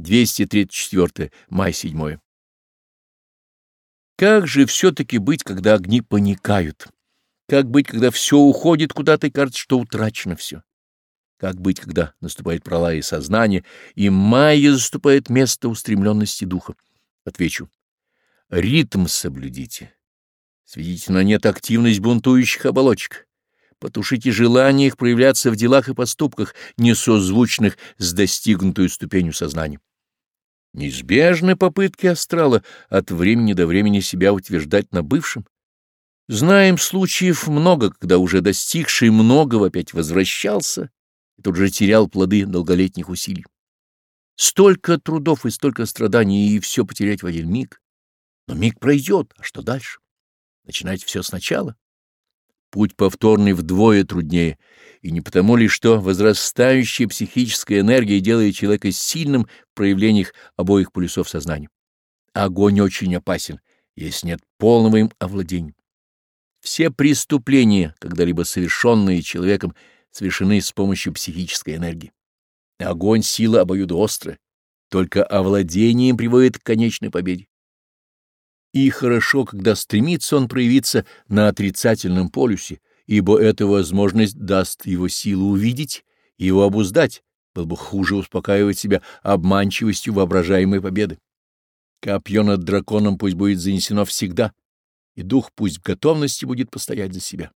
234 май 7. Как же все-таки быть, когда огни паникают? Как быть, когда все уходит куда-то и кажется, что утрачено все? Как быть, когда наступает пролая сознания, и майя заступает место устремленности духа? Отвечу. Ритм соблюдите. Сведите на нет активность бунтующих оболочек. Потушите желание их проявляться в делах и поступках, несозвучных с достигнутую ступенью сознания. Неизбежны попытки астрала от времени до времени себя утверждать на бывшем. Знаем случаев много, когда уже достигший многого опять возвращался и тут же терял плоды долголетних усилий. Столько трудов и столько страданий, и все потерять в один миг. Но миг пройдет, а что дальше? Начинать все сначала. Путь повторный вдвое труднее, и не потому ли, что возрастающая психическая энергия делает человека сильным в проявлениях обоих полюсов сознания. Огонь очень опасен, если нет полного им овладения. Все преступления, когда-либо совершенные человеком, совершены с помощью психической энергии. Огонь — сила обоюдоострая, только овладением приводит к конечной победе. И хорошо, когда стремится он проявиться на отрицательном полюсе, ибо эта возможность даст его силу увидеть, и его обуздать, было бы хуже успокаивать себя обманчивостью воображаемой победы. Копье над драконом пусть будет занесено всегда, и дух пусть в готовности будет постоять за себя.